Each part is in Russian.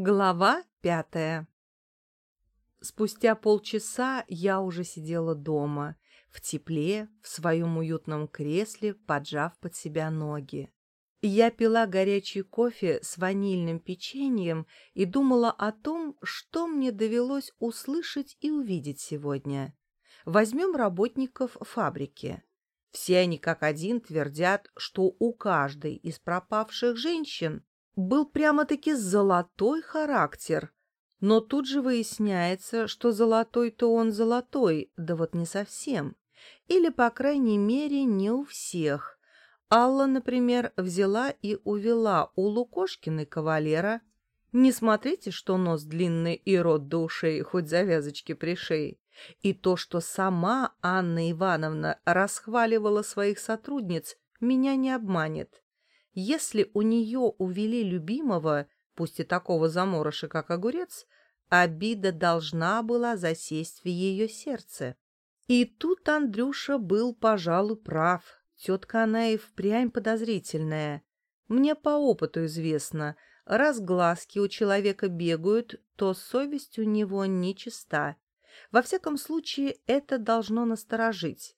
Глава пятая Спустя полчаса я уже сидела дома, в тепле, в своем уютном кресле, поджав под себя ноги. Я пила горячий кофе с ванильным печеньем и думала о том, что мне довелось услышать и увидеть сегодня. Возьмем работников фабрики. Все они как один твердят, что у каждой из пропавших женщин был прямо-таки золотой характер. Но тут же выясняется, что золотой-то он золотой, да вот не совсем. Или, по крайней мере, не у всех. Алла, например, взяла и увела у Лукошкиной кавалера. Не смотрите, что нос длинный и рот до ушей, хоть завязочки при шее. И то, что сама Анна Ивановна расхваливала своих сотрудниц, меня не обманет. Если у нее увели любимого, пусть и такого заморыша, как огурец, обида должна была засесть в ее сердце. И тут Андрюша был, пожалуй, прав. Тетка она и впрямь подозрительная. Мне по опыту известно, раз глазки у человека бегают, то совесть у него нечиста. Во всяком случае, это должно насторожить.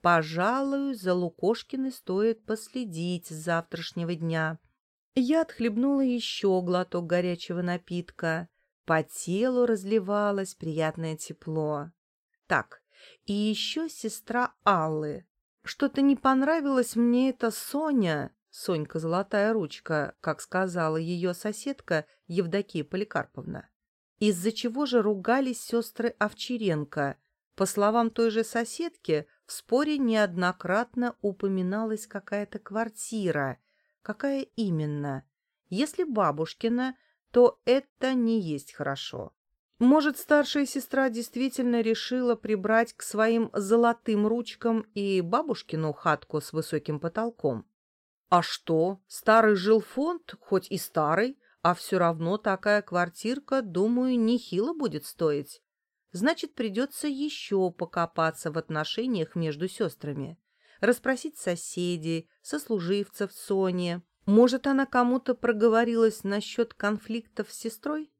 Пожалуй, за Лукошкиной стоит последить с завтрашнего дня. Я отхлебнула еще глоток горячего напитка. По телу разливалось приятное тепло. Так, и еще сестра Аллы. Что-то не понравилось мне эта Соня, Сонька Золотая Ручка, как сказала ее соседка Евдокия Поликарповна. Из-за чего же ругались сестры Овчаренко? По словам той же соседки, в споре неоднократно упоминалась какая-то квартира. Какая именно? Если бабушкина, то это не есть хорошо. Может, старшая сестра действительно решила прибрать к своим золотым ручкам и бабушкину хатку с высоким потолком? А что, старый жилфонд, хоть и старый, а все равно такая квартирка, думаю, нехило будет стоить значит, придется еще покопаться в отношениях между сестрами, расспросить соседей, сослуживцев Сони. Может, она кому-то проговорилась насчет конфликтов с сестрой?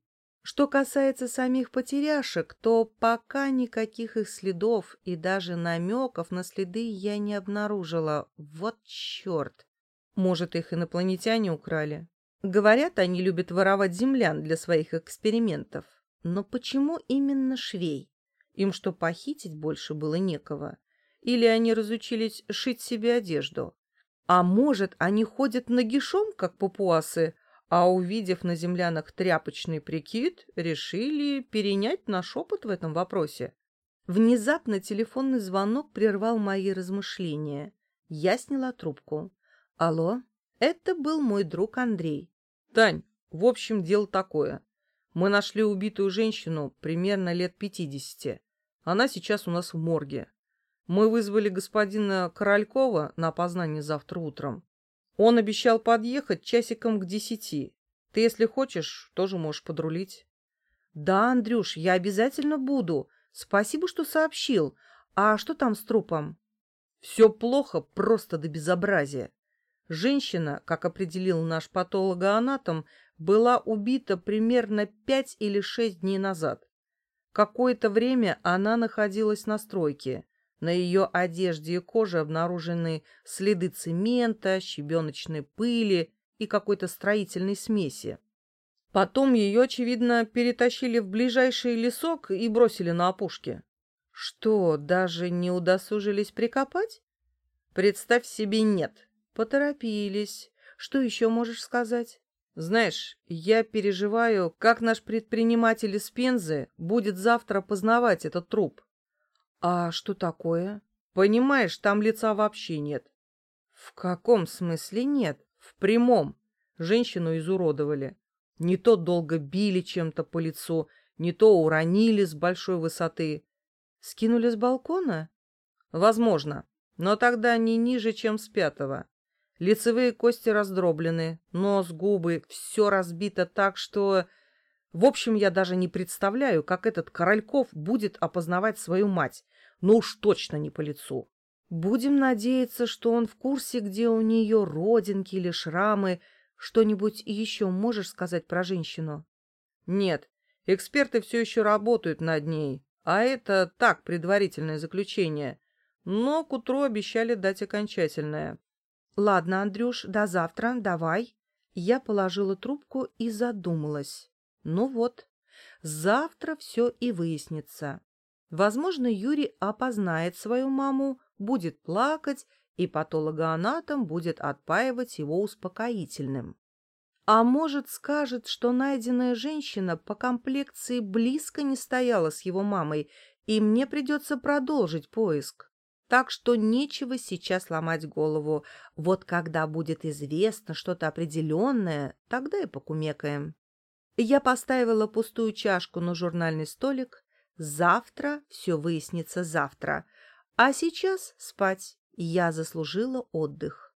Что касается самих потеряшек, то пока никаких их следов и даже намеков на следы я не обнаружила. Вот черт! Может, их инопланетяне украли? Говорят, они любят воровать землян для своих экспериментов. Но почему именно швей? Им что, похитить больше было некого? Или они разучились шить себе одежду? А может, они ходят нагишом, как папуасы, а, увидев на землянах тряпочный прикид, решили перенять наш опыт в этом вопросе? Внезапно телефонный звонок прервал мои размышления. Я сняла трубку. «Алло?» Это был мой друг Андрей. «Тань, в общем, дело такое. Мы нашли убитую женщину примерно лет пятидесяти. Она сейчас у нас в морге. Мы вызвали господина Королькова на опознание завтра утром. Он обещал подъехать часиком к десяти. Ты, если хочешь, тоже можешь подрулить. Да, Андрюш, я обязательно буду. Спасибо, что сообщил. А что там с трупом? Все плохо, просто до безобразия. Женщина, как определил наш патологоанатом, была убита примерно пять или шесть дней назад. Какое-то время она находилась на стройке. На ее одежде и коже обнаружены следы цемента, щебеночной пыли и какой-то строительной смеси. Потом ее, очевидно, перетащили в ближайший лесок и бросили на опушке. Что, даже не удосужились прикопать? Представь себе, нет. Поторопились. Что еще можешь сказать? Знаешь, я переживаю, как наш предприниматель из Пензы будет завтра познавать этот труп. А что такое? Понимаешь, там лица вообще нет. В каком смысле нет? В прямом. Женщину изуродовали. Не то долго били чем-то по лицу, не то уронили с большой высоты. Скинули с балкона? Возможно, но тогда не ниже, чем с пятого. Лицевые кости раздроблены, нос, губы, все разбито так, что... В общем, я даже не представляю, как этот Корольков будет опознавать свою мать. Ну уж точно не по лицу. Будем надеяться, что он в курсе, где у нее родинки или шрамы. Что-нибудь еще можешь сказать про женщину? Нет, эксперты все еще работают над ней, а это так, предварительное заключение. Но к утру обещали дать окончательное. Ладно, Андрюш, до завтра, давай. Я положила трубку и задумалась. Ну вот, завтра все и выяснится. Возможно, Юрий опознает свою маму, будет плакать, и патологоанатом будет отпаивать его успокоительным. А может, скажет, что найденная женщина по комплекции близко не стояла с его мамой, и мне придется продолжить поиск. Так что нечего сейчас ломать голову. Вот когда будет известно что-то определенное, тогда и покумекаем. Я поставила пустую чашку на журнальный столик. Завтра все выяснится завтра. А сейчас спать. Я заслужила отдых.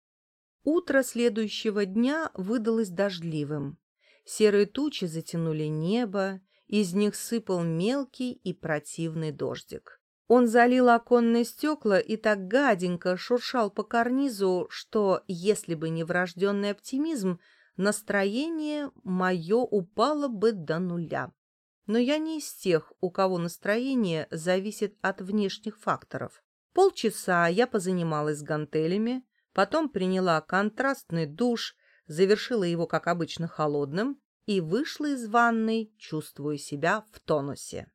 Утро следующего дня выдалось дождливым. Серые тучи затянули небо, из них сыпал мелкий и противный дождик. Он залил оконные стекла и так гаденько шуршал по карнизу, что, если бы не врожденный оптимизм, настроение мое упало бы до нуля. Но я не из тех, у кого настроение зависит от внешних факторов. Полчаса я позанималась гантелями, потом приняла контрастный душ, завершила его, как обычно, холодным и вышла из ванной, чувствуя себя в тонусе.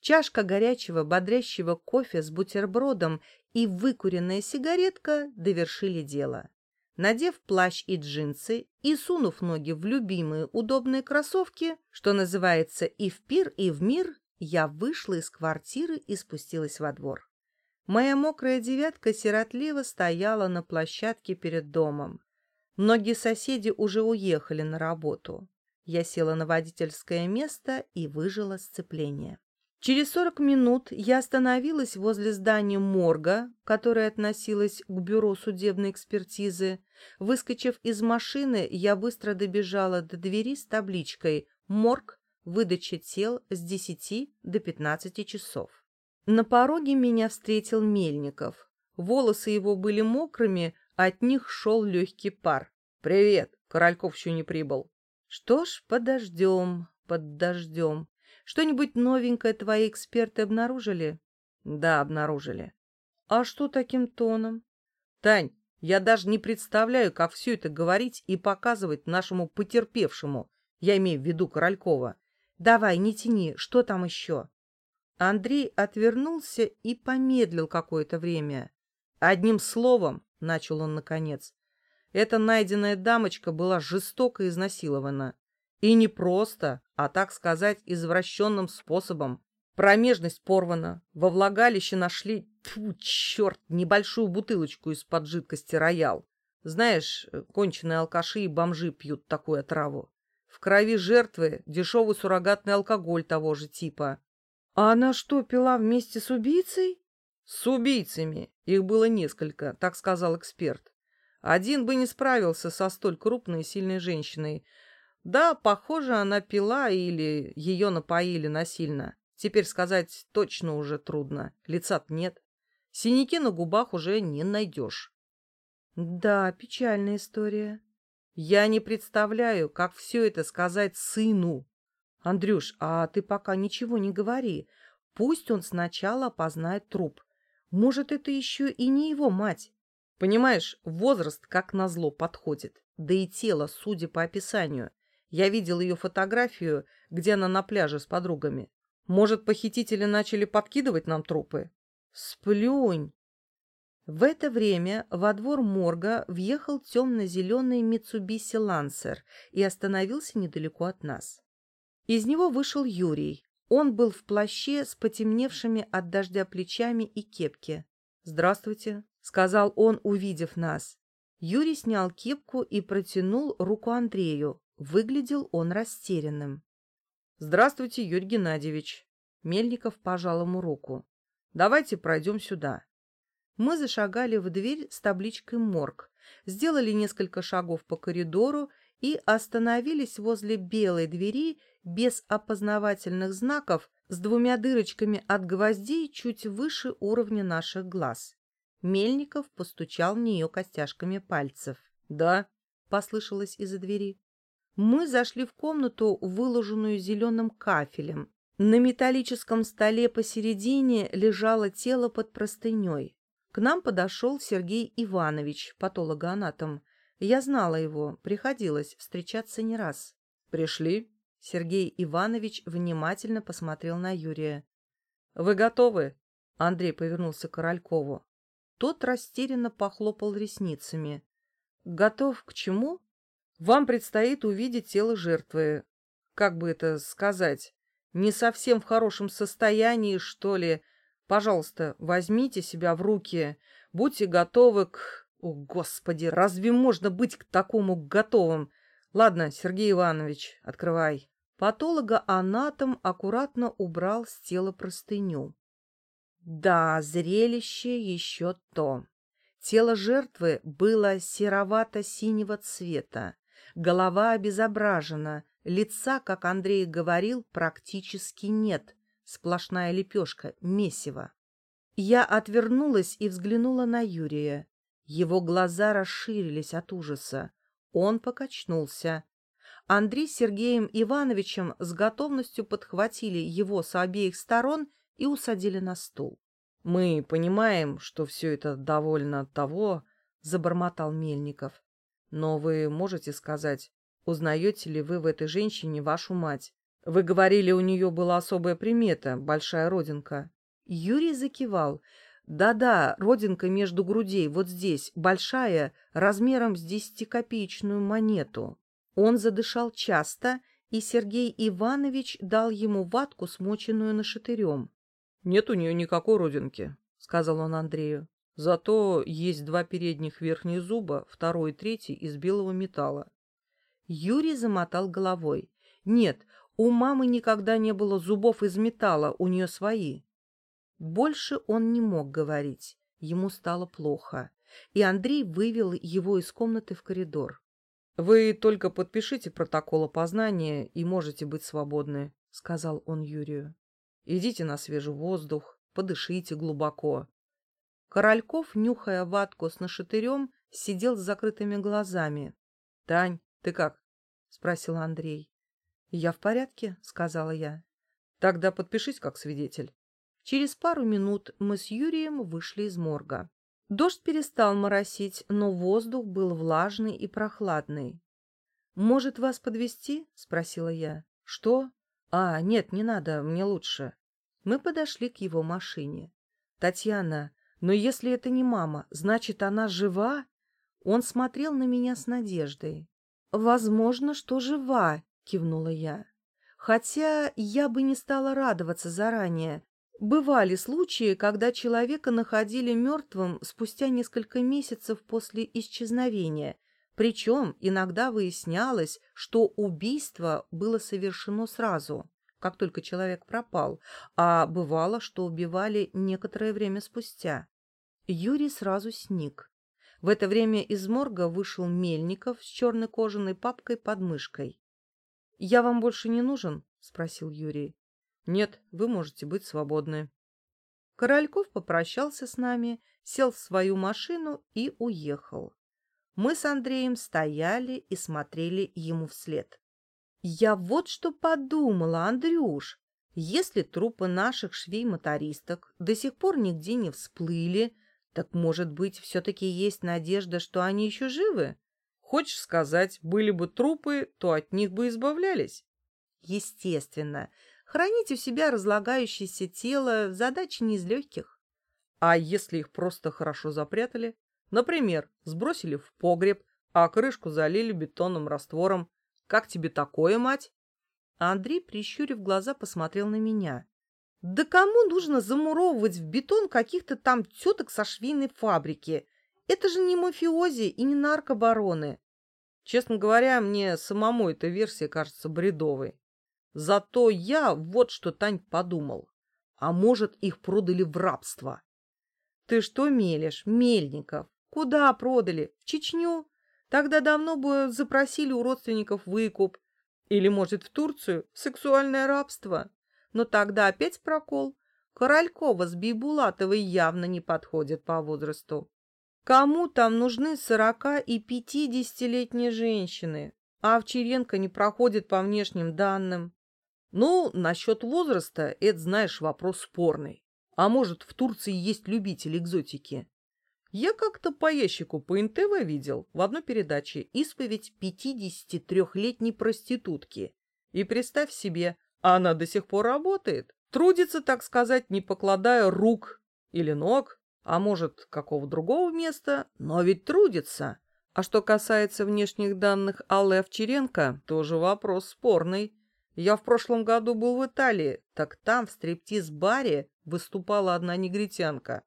Чашка горячего бодрящего кофе с бутербродом и выкуренная сигаретка довершили дело. Надев плащ и джинсы и сунув ноги в любимые удобные кроссовки, что называется и в пир, и в мир, я вышла из квартиры и спустилась во двор. Моя мокрая девятка сиротливо стояла на площадке перед домом. Многие соседи уже уехали на работу. Я села на водительское место и выжила сцепление. Через сорок минут я остановилась возле здания морга, которое относилось к бюро судебной экспертизы. Выскочив из машины, я быстро добежала до двери с табличкой «Морг. Выдача тел с 10 до 15 часов». На пороге меня встретил Мельников. Волосы его были мокрыми, от них шел легкий пар. «Привет, Корольков еще не прибыл». «Что ж, подождем, подождем». Что-нибудь новенькое твои эксперты обнаружили? Да, обнаружили. А что таким тоном? Тань, я даже не представляю, как все это говорить и показывать нашему потерпевшему. Я имею в виду Королькова. Давай, не тяни, что там еще? Андрей отвернулся и помедлил какое-то время. Одним словом, начал он наконец, эта найденная дамочка была жестоко изнасилована. И не просто, а, так сказать, извращенным способом. Промежность порвана, во влагалище нашли, тьфу, черт, небольшую бутылочку из-под жидкости роял. Знаешь, конченые алкаши и бомжи пьют такую отраву. В крови жертвы дешевый суррогатный алкоголь того же типа. А она что, пила вместе с убийцей? С убийцами. Их было несколько, так сказал эксперт. Один бы не справился со столь крупной и сильной женщиной, да, похоже, она пила или ее напоили насильно. Теперь сказать точно уже трудно. лица нет. Синяки на губах уже не найдешь. Да, печальная история. Я не представляю, как все это сказать сыну. Андрюш, а ты пока ничего не говори. Пусть он сначала опознает труп. Может, это еще и не его мать. Понимаешь, возраст как назло подходит. Да и тело, судя по описанию. Я видел ее фотографию, где она на пляже с подругами. Может, похитители начали подкидывать нам трупы? Сплюнь! В это время во двор морга въехал темно-зеленый Митсубиси Лансер и остановился недалеко от нас. Из него вышел Юрий. Он был в плаще с потемневшими от дождя плечами и кепке. «Здравствуйте», — сказал он, увидев нас. Юрий снял кепку и протянул руку Андрею. Выглядел он растерянным. «Здравствуйте, Юрий Геннадьевич!» Мельников пожал ему руку. «Давайте пройдем сюда». Мы зашагали в дверь с табличкой «Морг», сделали несколько шагов по коридору и остановились возле белой двери без опознавательных знаков с двумя дырочками от гвоздей чуть выше уровня наших глаз. Мельников постучал в нее костяшками пальцев. «Да», — послышалось из-за двери. Мы зашли в комнату, выложенную зеленым кафелем. На металлическом столе посередине лежало тело под простыней. К нам подошел Сергей Иванович, патологоанатом. Я знала его, приходилось встречаться не раз. «Пришли?» Сергей Иванович внимательно посмотрел на Юрия. «Вы готовы?» Андрей повернулся к Королькову. Тот растерянно похлопал ресницами. «Готов к чему?» «Вам предстоит увидеть тело жертвы. Как бы это сказать? Не совсем в хорошем состоянии, что ли. Пожалуйста, возьмите себя в руки. Будьте готовы к... О, Господи, разве можно быть к такому готовым? Ладно, Сергей Иванович, открывай». Патолога-анатом аккуратно убрал с тела простыню. Да, зрелище еще то. Тело жертвы было серовато-синего цвета, голова обезображена, лица, как Андрей говорил, практически нет, сплошная лепешка, месиво. Я отвернулась и взглянула на Юрия. Его глаза расширились от ужаса. Он покачнулся. Андрей с Сергеем Ивановичем с готовностью подхватили его с обеих сторон и усадили на стул. «Мы понимаем, что все это довольно того», — забормотал Мельников. «Но вы можете сказать, узнаете ли вы в этой женщине вашу мать? Вы говорили, у нее была особая примета, большая родинка». Юрий закивал. «Да-да, родинка между грудей, вот здесь, большая, размером с десятикопеечную монету». Он задышал часто, и Сергей Иванович дал ему ватку, смоченную нашатырем. «Нет у нее никакой родинки», — сказал он Андрею. «Зато есть два передних верхних зуба, второй и третий из белого металла». Юрий замотал головой. «Нет, у мамы никогда не было зубов из металла, у нее свои». Больше он не мог говорить. Ему стало плохо. И Андрей вывел его из комнаты в коридор. «Вы только подпишите протокол опознания и можете быть свободны», — сказал он Юрию. Идите на свежий воздух, подышите глубоко. Корольков, нюхая ватку с нашатырем, сидел с закрытыми глазами. — Тань, ты как? — спросил Андрей. — Я в порядке, — сказала я. — Тогда подпишись как свидетель. Через пару минут мы с Юрием вышли из морга. Дождь перестал моросить, но воздух был влажный и прохладный. «Может, вас подвести? спросила я. «Что? А, нет, не надо, мне лучше». Мы подошли к его машине. «Татьяна, но если это не мама, значит, она жива?» Он смотрел на меня с надеждой. «Возможно, что жива», — кивнула я. «Хотя я бы не стала радоваться заранее. Бывали случаи, когда человека находили мертвым спустя несколько месяцев после исчезновения, причем иногда выяснялось, что убийство было совершено сразу как только человек пропал, а бывало, что убивали некоторое время спустя. Юрий сразу сник. В это время из морга вышел Мельников с черной кожаной папкой под мышкой. — Я вам больше не нужен? — спросил Юрий. — Нет, вы можете быть свободны. Корольков попрощался с нами, сел в свою машину и уехал. Мы с Андреем стояли и смотрели ему вслед. Я вот что подумала, Андрюш. Если трупы наших швей-мотористок до сих пор нигде не всплыли, так, может быть, все-таки есть надежда, что они еще живы? Хочешь сказать, были бы трупы, то от них бы избавлялись? Естественно. Хранить у себя разлагающееся тело – задача не из легких. А если их просто хорошо запрятали? Например, сбросили в погреб, а крышку залили бетонным раствором, как тебе такое, мать? Андрей, прищурив глаза, посмотрел на меня. Да кому нужно замуровывать в бетон каких-то там теток со швейной фабрики? Это же не мафиози и не наркобароны. Честно говоря, мне самому эта версия кажется бредовой. Зато я вот что, Тань, подумал. А может, их продали в рабство? Ты что мелешь, Мельников? Куда продали? В Чечню? Тогда давно бы запросили у родственников выкуп. Или, может, в Турцию сексуальное рабство. Но тогда опять прокол. Королькова с Бибулатовой явно не подходят по возрасту. Кому там нужны сорока и пятидесятилетние женщины? а Овчаренко не проходит по внешним данным. Ну, насчет возраста, это, знаешь, вопрос спорный. А может, в Турции есть любители экзотики? Я как-то по ящику по НТВ видел в одной передаче исповедь 53-летней проститутки. И представь себе, она до сих пор работает. Трудится, так сказать, не покладая рук или ног, а может, какого другого места, но ведь трудится. А что касается внешних данных Аллы Овчаренко, тоже вопрос спорный. Я в прошлом году был в Италии, так там в стриптиз-баре выступала одна негритянка.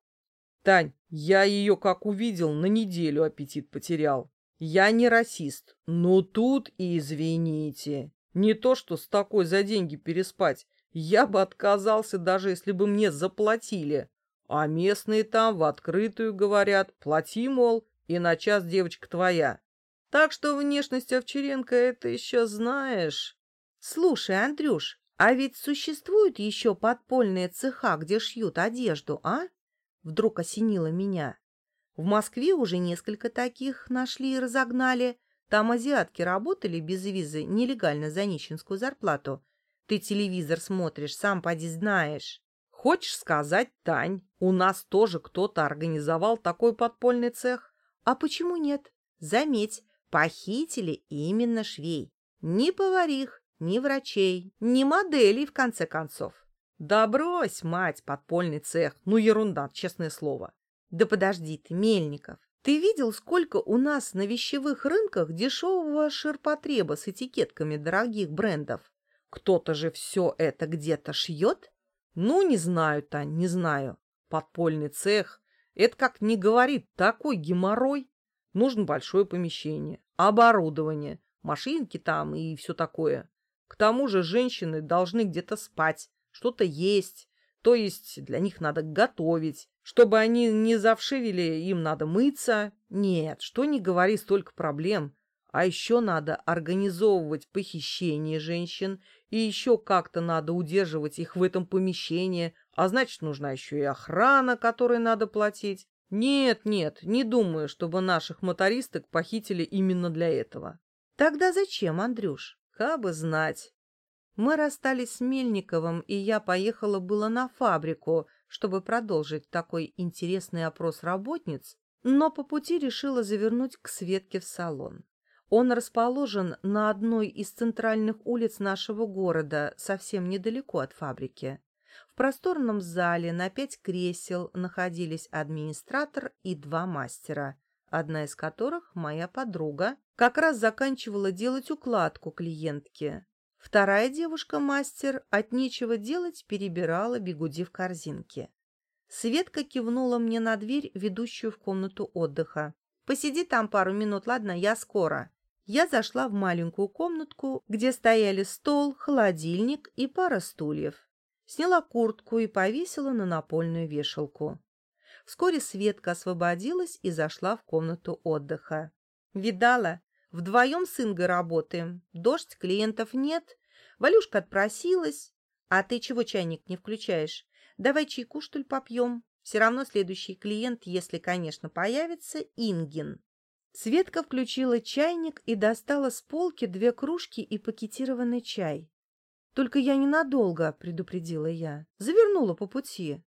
Тань, я ее как увидел, на неделю аппетит потерял. Я не расист, но тут и извините. Не то, что с такой за деньги переспать. Я бы отказался, даже если бы мне заплатили. А местные там в открытую говорят, плати, мол, и на час девочка твоя. Так что внешность Овчаренко это еще знаешь. Слушай, Андрюш, а ведь существуют еще подпольные цеха, где шьют одежду, а? Вдруг осенило меня. В Москве уже несколько таких нашли и разогнали. Там азиатки работали без визы нелегально за нищенскую зарплату. Ты телевизор смотришь, сам поди знаешь. Хочешь сказать, Тань, у нас тоже кто-то организовал такой подпольный цех? А почему нет? Заметь, похитили именно швей. Ни поварих, ни врачей, ни моделей, в конце концов. Да брось, мать, подпольный цех. Ну, ерунда, честное слово. Да подожди ты, Мельников. Ты видел, сколько у нас на вещевых рынках дешевого ширпотреба с этикетками дорогих брендов? Кто-то же все это где-то шьет? Ну, не знаю, Тань, не знаю. Подпольный цех. Это, как не говорит, такой геморрой. Нужно большое помещение, оборудование, машинки там и все такое. К тому же женщины должны где-то спать, что-то есть, то есть для них надо готовить. Чтобы они не завшивили, им надо мыться. Нет, что не говори, столько проблем. А еще надо организовывать похищение женщин, и еще как-то надо удерживать их в этом помещении, а значит, нужна еще и охрана, которой надо платить. Нет, нет, не думаю, чтобы наших мотористок похитили именно для этого. Тогда зачем, Андрюш? Кабы знать. Мы расстались с Мельниковым, и я поехала было на фабрику, чтобы продолжить такой интересный опрос работниц, но по пути решила завернуть к Светке в салон. Он расположен на одной из центральных улиц нашего города, совсем недалеко от фабрики. В просторном зале на пять кресел находились администратор и два мастера, одна из которых, моя подруга, как раз заканчивала делать укладку клиентке. Вторая девушка-мастер от нечего делать перебирала бегуди в корзинке. Светка кивнула мне на дверь, ведущую в комнату отдыха. «Посиди там пару минут, ладно? Я скоро». Я зашла в маленькую комнатку, где стояли стол, холодильник и пара стульев. Сняла куртку и повесила на напольную вешалку. Вскоре Светка освободилась и зашла в комнату отдыха. «Видала? Вдвоем с Ингой работаем. Дождь, клиентов нет. Валюшка отпросилась. А ты чего чайник не включаешь? Давай чайку, что ли, попьем? Все равно следующий клиент, если, конечно, появится, Ингин. Светка включила чайник и достала с полки две кружки и пакетированный чай. «Только я ненадолго», — предупредила я. «Завернула по пути».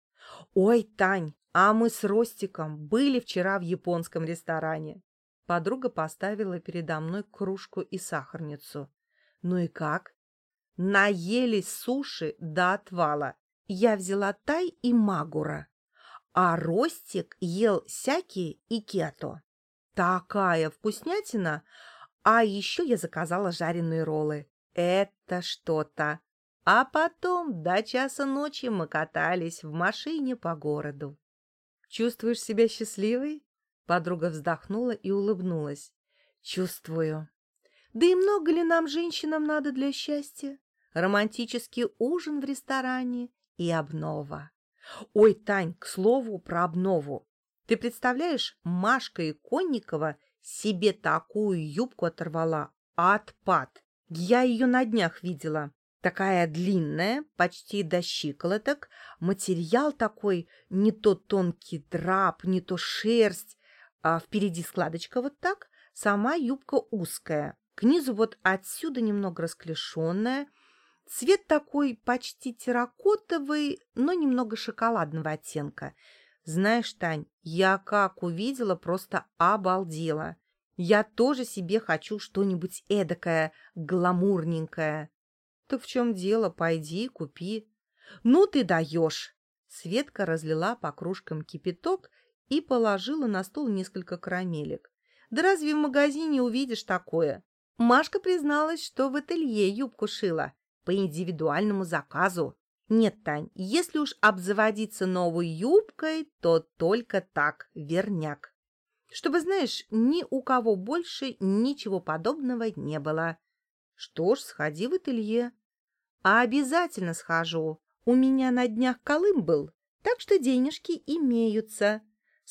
«Ой, Тань, а мы с Ростиком были вчера в японском ресторане. Подруга поставила передо мной кружку и сахарницу. Ну и как? Наелись суши до отвала. Я взяла тай и магура. А Ростик ел сяки и кето. Такая вкуснятина! А еще я заказала жареные роллы. Это что-то. А потом до часа ночи мы катались в машине по городу. Чувствуешь себя счастливой? Подруга вздохнула и улыбнулась. «Чувствую. Да и много ли нам, женщинам, надо для счастья? Романтический ужин в ресторане и обнова. Ой, Тань, к слову про обнову. Ты представляешь, Машка Иконникова себе такую юбку оторвала. Отпад. Я ее на днях видела. Такая длинная, почти до щиколоток. Материал такой, не то тонкий драп, не то шерсть а впереди складочка вот так, сама юбка узкая. К низу вот отсюда немного расклешенная. Цвет такой почти терракотовый, но немного шоколадного оттенка. Знаешь, Тань, я как увидела, просто обалдела. Я тоже себе хочу что-нибудь эдакое, гламурненькое. Так в чем дело? Пойди, купи. Ну ты даешь. Светка разлила по кружкам кипяток и положила на стол несколько карамелек. Да разве в магазине увидишь такое? Машка призналась, что в ателье юбку шила по индивидуальному заказу. Нет, Тань, если уж обзаводиться новой юбкой, то только так, верняк. Чтобы, знаешь, ни у кого больше ничего подобного не было. Что ж, сходи в ателье. А обязательно схожу. У меня на днях Колым был, так что денежки имеются.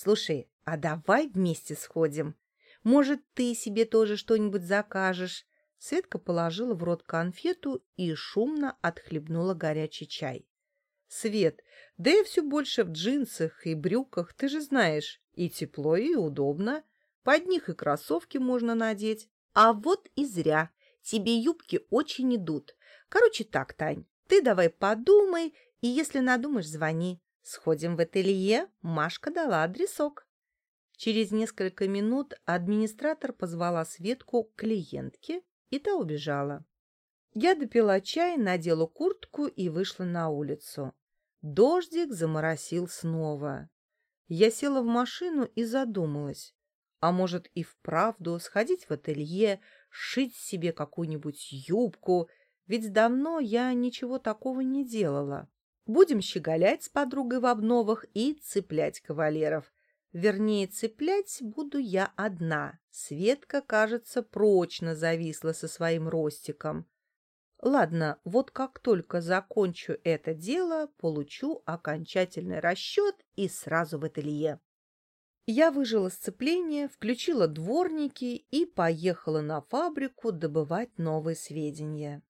Слушай, а давай вместе сходим. Может, ты себе тоже что-нибудь закажешь? Светка положила в рот конфету и шумно отхлебнула горячий чай. Свет, да я все больше в джинсах и брюках, ты же знаешь. И тепло, и удобно. Под них и кроссовки можно надеть. А вот и зря. Тебе юбки очень идут. Короче так, Тань, ты давай подумай, и если надумаешь, звони. Сходим в ателье, Машка дала адресок. Через несколько минут администратор позвала Светку к клиентке, и та убежала. Я допила чай, надела куртку и вышла на улицу. Дождик заморосил снова. Я села в машину и задумалась. А может и вправду сходить в ателье, шить себе какую-нибудь юбку, ведь давно я ничего такого не делала. Будем щеголять с подругой в обновах и цеплять кавалеров. Вернее, цеплять буду я одна. Светка, кажется, прочно зависла со своим ростиком. Ладно, вот как только закончу это дело, получу окончательный расчет и сразу в ателье. Я выжила сцепление, включила дворники и поехала на фабрику добывать новые сведения.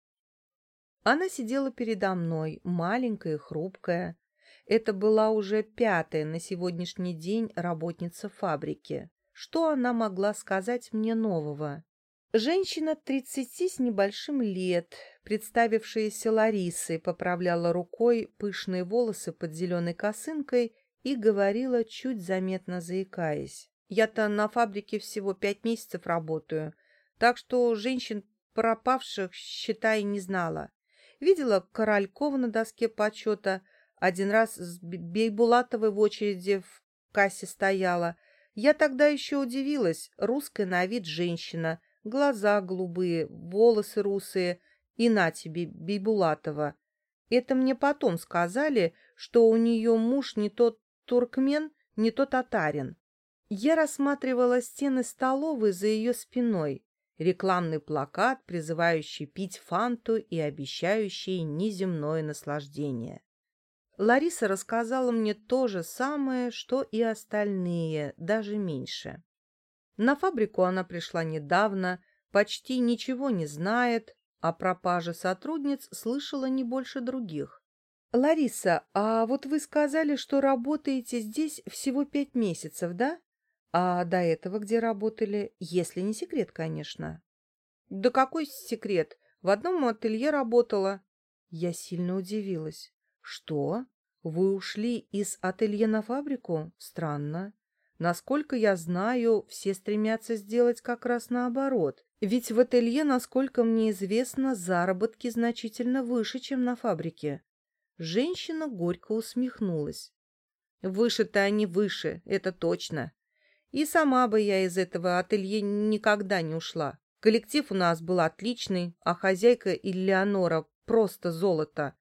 Она сидела передо мной, маленькая и хрупкая. Это была уже пятая на сегодняшний день работница фабрики. Что она могла сказать мне нового? Женщина тридцати с небольшим лет, представившаяся Ларисой, поправляла рукой пышные волосы под зеленой косынкой и говорила, чуть заметно заикаясь. «Я-то на фабрике всего пять месяцев работаю, так что женщин пропавших, считай, не знала. Видела Королькова на доске почета, один раз с Бейбулатовой в очереди в кассе стояла. Я тогда еще удивилась, русская на вид женщина — глаза голубые, волосы русые, и на тебе, Бейбулатова. Это мне потом сказали, что у нее муж не тот туркмен, не то татарин. Я рассматривала стены столовой за ее спиной, рекламный плакат, призывающий пить фанту и обещающий неземное наслаждение. Лариса рассказала мне то же самое, что и остальные, даже меньше. На фабрику она пришла недавно, почти ничего не знает, а пропаже сотрудниц слышала не больше других. «Лариса, а вот вы сказали, что работаете здесь всего пять месяцев, да? А до этого где работали, если не секрет, конечно?» «Да какой секрет? В одном ателье работала». Я сильно удивилась. «Что? Вы ушли из ателье на фабрику? Странно. Насколько я знаю, все стремятся сделать как раз наоборот. Ведь в ателье, насколько мне известно, заработки значительно выше, чем на фабрике. Женщина горько усмехнулась. Выше-то они выше, это точно. И сама бы я из этого ателье никогда не ушла. Коллектив у нас был отличный, а хозяйка Элеонора просто золото.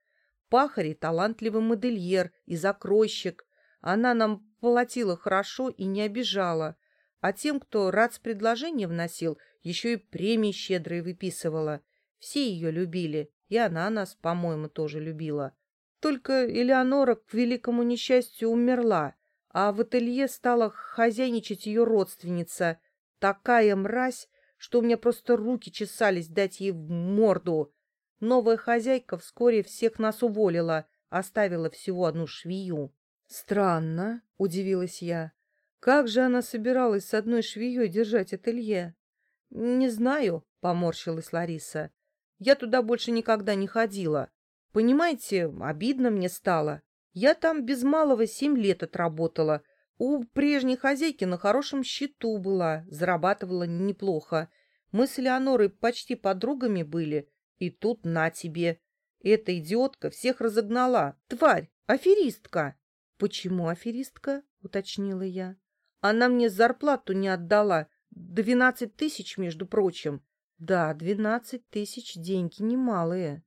Пахарь и талантливый модельер, и закройщик. Она нам платила хорошо и не обижала, а тем, кто рад с предложением вносил, еще и премии щедрые выписывала. Все ее любили, и она нас, по-моему, тоже любила. Только Элеонора к великому несчастью умерла, а в ателье стала хозяйничать ее родственница. Такая мразь, что у меня просто руки чесались дать ей в морду. Новая хозяйка вскоре всех нас уволила, оставила всего одну швею. «Странно», — удивилась я. «Как же она собиралась с одной швеей держать ателье?» «Не знаю», — поморщилась Лариса. «Я туда больше никогда не ходила. Понимаете, обидно мне стало. Я там без малого семь лет отработала. У прежней хозяйки на хорошем счету была, зарабатывала неплохо. Мы с Леонорой почти подругами были. И тут на тебе. Эта идиотка всех разогнала. Тварь, аферистка. Почему аферистка? Уточнила я. Она мне зарплату не отдала. Двенадцать тысяч, между прочим. Да, двенадцать тысяч деньги немалые.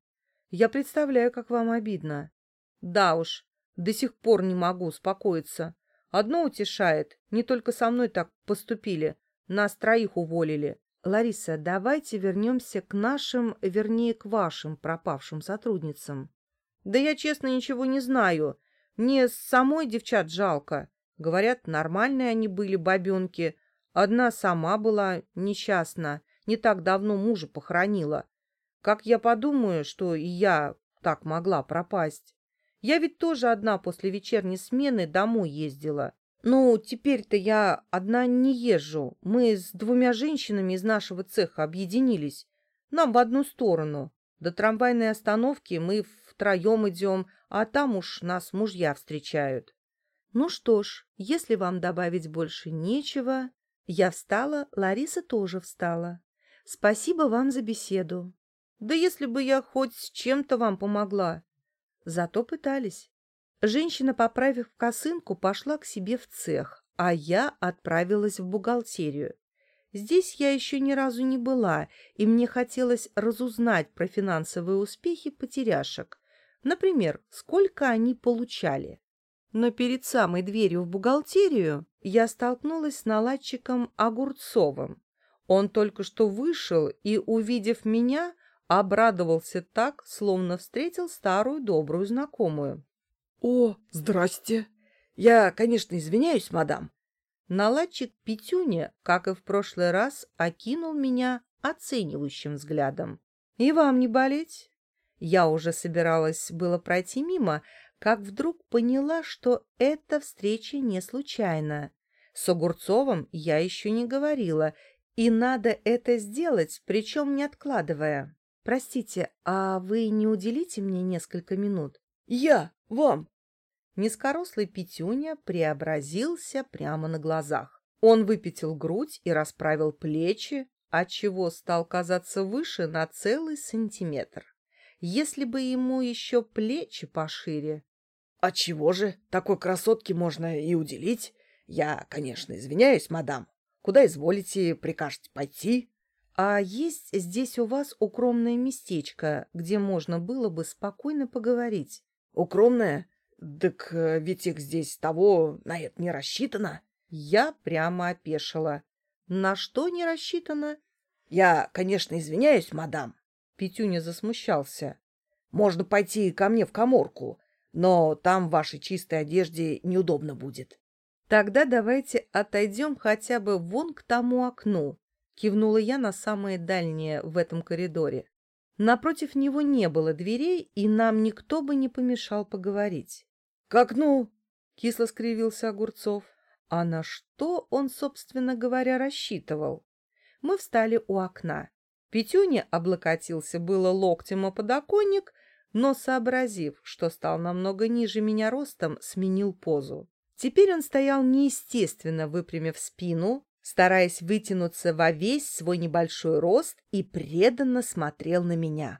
Я представляю, как вам обидно. Да уж, до сих пор не могу успокоиться. Одно утешает, не только со мной так поступили, нас троих уволили. Лариса, давайте вернемся к нашим, вернее, к вашим пропавшим сотрудницам. Да я, честно, ничего не знаю. Мне самой девчат жалко. Говорят, нормальные они были бабенки. Одна сама была несчастна, не так давно мужа похоронила. Как я подумаю, что и я так могла пропасть. Я ведь тоже одна после вечерней смены домой ездила. Ну, теперь-то я одна не езжу. Мы с двумя женщинами из нашего цеха объединились. Нам в одну сторону. До трамвайной остановки мы втроем идем, а там уж нас мужья встречают. Ну что ж, если вам добавить больше нечего... Я встала, Лариса тоже встала. Спасибо вам за беседу. Да если бы я хоть с чем-то вам помогла. Зато пытались. Женщина, поправив косынку, пошла к себе в цех, а я отправилась в бухгалтерию. Здесь я еще ни разу не была, и мне хотелось разузнать про финансовые успехи потеряшек. Например, сколько они получали. Но перед самой дверью в бухгалтерию я столкнулась с наладчиком Огурцовым. Он только что вышел и, увидев меня, обрадовался так, словно встретил старую добрую знакомую. — О, здрасте! Я, конечно, извиняюсь, мадам. Наладчик Петюня, как и в прошлый раз, окинул меня оценивающим взглядом. — И вам не болеть? Я уже собиралась было пройти мимо, как вдруг поняла, что эта встреча не случайна. С Огурцовым я еще не говорила, и надо это сделать, причем не откладывая. «Простите, а вы не уделите мне несколько минут?» «Я! Вам!» Низкорослый Петюня преобразился прямо на глазах. Он выпятил грудь и расправил плечи, отчего стал казаться выше на целый сантиметр. Если бы ему еще плечи пошире. «А чего же? Такой красотке можно и уделить. Я, конечно, извиняюсь, мадам. Куда изволите, прикажете пойти?» «А есть здесь у вас укромное местечко, где можно было бы спокойно поговорить?» «Укромное? Так э, ведь их здесь того на это не рассчитано». Я прямо опешила. «На что не рассчитано?» «Я, конечно, извиняюсь, мадам». Петюня засмущался. «Можно пойти ко мне в коморку, но там в вашей чистой одежде неудобно будет». «Тогда давайте отойдем хотя бы вон к тому окну», Кивнула я на самое дальнее в этом коридоре. Напротив него не было дверей, и нам никто бы не помешал поговорить. — Как ну? — кисло скривился Огурцов. А на что он, собственно говоря, рассчитывал? Мы встали у окна. Петюня облокотился было локтем о подоконник, но, сообразив, что стал намного ниже меня ростом, сменил позу. Теперь он стоял неестественно, выпрямив спину, стараясь вытянуться во весь свой небольшой рост и преданно смотрел на меня.